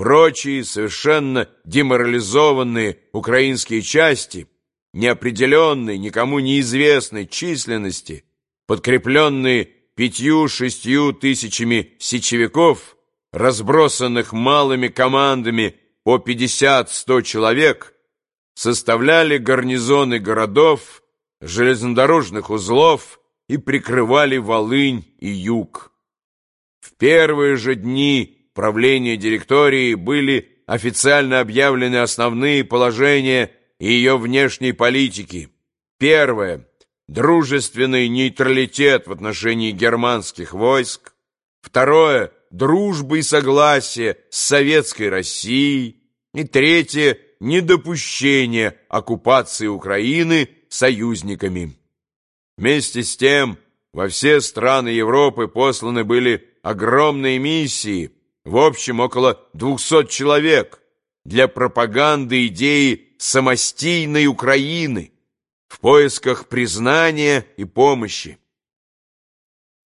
прочие совершенно деморализованные украинские части, неопределенной, никому неизвестной численности, подкрепленные пятью-шестью тысячами сечевиков, разбросанных малыми командами по 50-100 человек, составляли гарнизоны городов, железнодорожных узлов и прикрывали Волынь и Юг. В первые же дни правления директории были официально объявлены основные положения ее внешней политики. Первое – дружественный нейтралитет в отношении германских войск. Второе – дружба и согласие с советской Россией. И третье – недопущение оккупации Украины союзниками. Вместе с тем во все страны Европы посланы были огромные миссии, в общем около 200 человек, для пропаганды идеи самостийной Украины в поисках признания и помощи.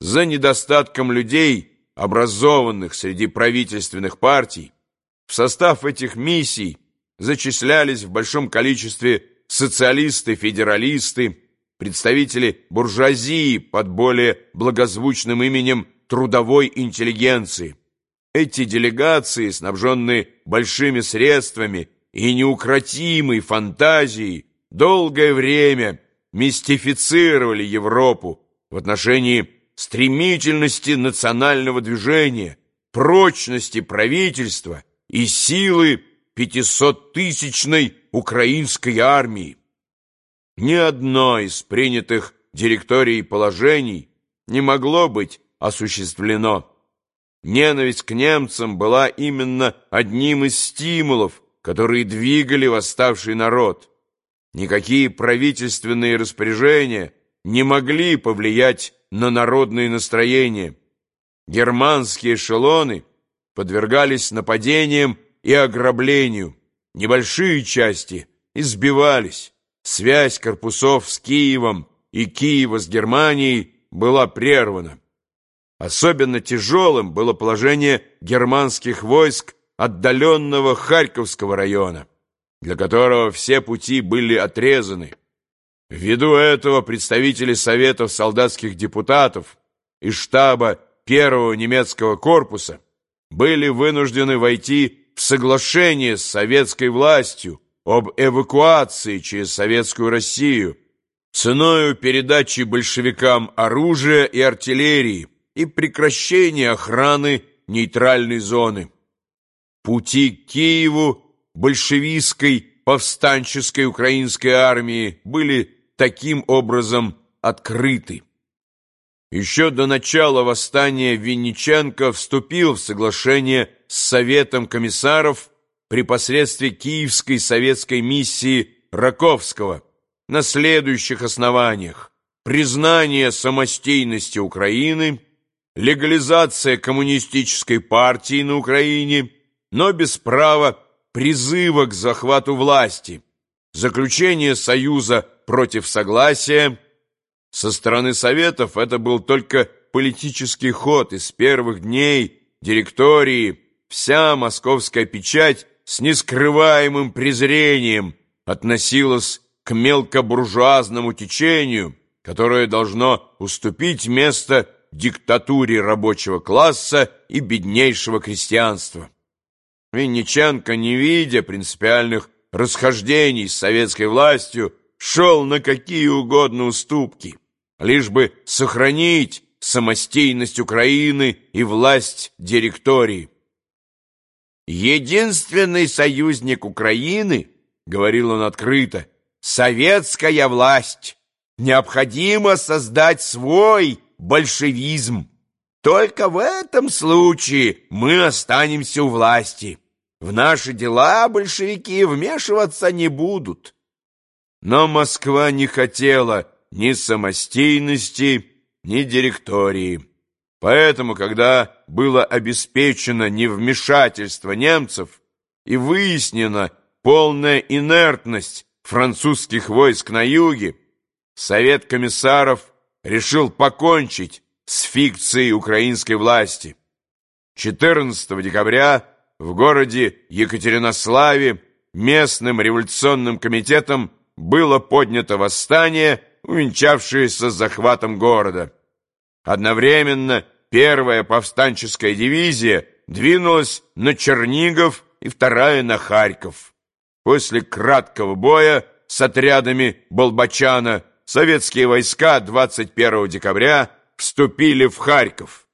За недостатком людей, образованных среди правительственных партий, в состав этих миссий зачислялись в большом количестве социалисты-федералисты, представители буржуазии под более благозвучным именем трудовой интеллигенции. Эти делегации, снабженные большими средствами и неукротимой фантазией, долгое время мистифицировали Европу в отношении стремительности национального движения, прочности правительства и силы пятисоттысячной украинской армии. Ни одно из принятых директорией положений не могло быть осуществлено. Ненависть к немцам была именно одним из стимулов, которые двигали восставший народ. Никакие правительственные распоряжения не могли повлиять на народные настроения. Германские эшелоны подвергались нападениям и ограблению. Небольшие части избивались. Связь корпусов с Киевом и Киева с Германией была прервана. Особенно тяжелым было положение германских войск отдаленного Харьковского района, для которого все пути были отрезаны. Ввиду этого представители Советов солдатских депутатов и штаба первого немецкого корпуса были вынуждены войти в соглашение с советской властью об эвакуации через Советскую Россию ценою передачи большевикам оружия и артиллерии и прекращения охраны нейтральной зоны. Пути к Киеву большевистской повстанческой украинской армии были таким образом открыты. Еще до начала восстания Винниченко вступил в соглашение с Советом комиссаров при посредстве Киевской советской миссии Раковского на следующих основаниях. Признание самостийности Украины, легализация коммунистической партии на Украине, но без права призыва к захвату власти, заключение союза против согласия. Со стороны Советов это был только политический ход из первых дней директории, вся московская печать с нескрываемым презрением относилась к мелкобуржуазному течению, которое должно уступить место диктатуре рабочего класса и беднейшего крестьянства. Винниченко, не видя принципиальных расхождений с советской властью, шел на какие угодно уступки, лишь бы сохранить самостийность Украины и власть директории. «Единственный союзник Украины, — говорил он открыто, — советская власть. Необходимо создать свой большевизм. Только в этом случае мы останемся у власти. В наши дела большевики вмешиваться не будут». Но Москва не хотела ни самостийности, ни директории. Поэтому, когда было обеспечено невмешательство немцев и выяснена полная инертность французских войск на юге, Совет комиссаров решил покончить с фикцией украинской власти. 14 декабря в городе Екатеринославе местным революционным комитетом было поднято восстание, увенчавшееся захватом города. Одновременно первая повстанческая дивизия двинулась на Чернигов и вторая на Харьков. После краткого боя с отрядами Болбачана советские войска 21 декабря вступили в Харьков,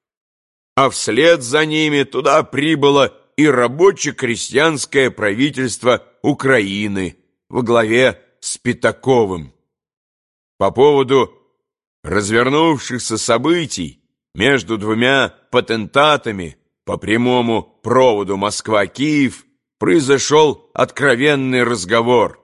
а вслед за ними туда прибыло и рабоче-крестьянское правительство Украины во главе с Пятаковым. По поводу развернувшихся событий между двумя патентатами по прямому проводу Москва-Киев произошел откровенный разговор.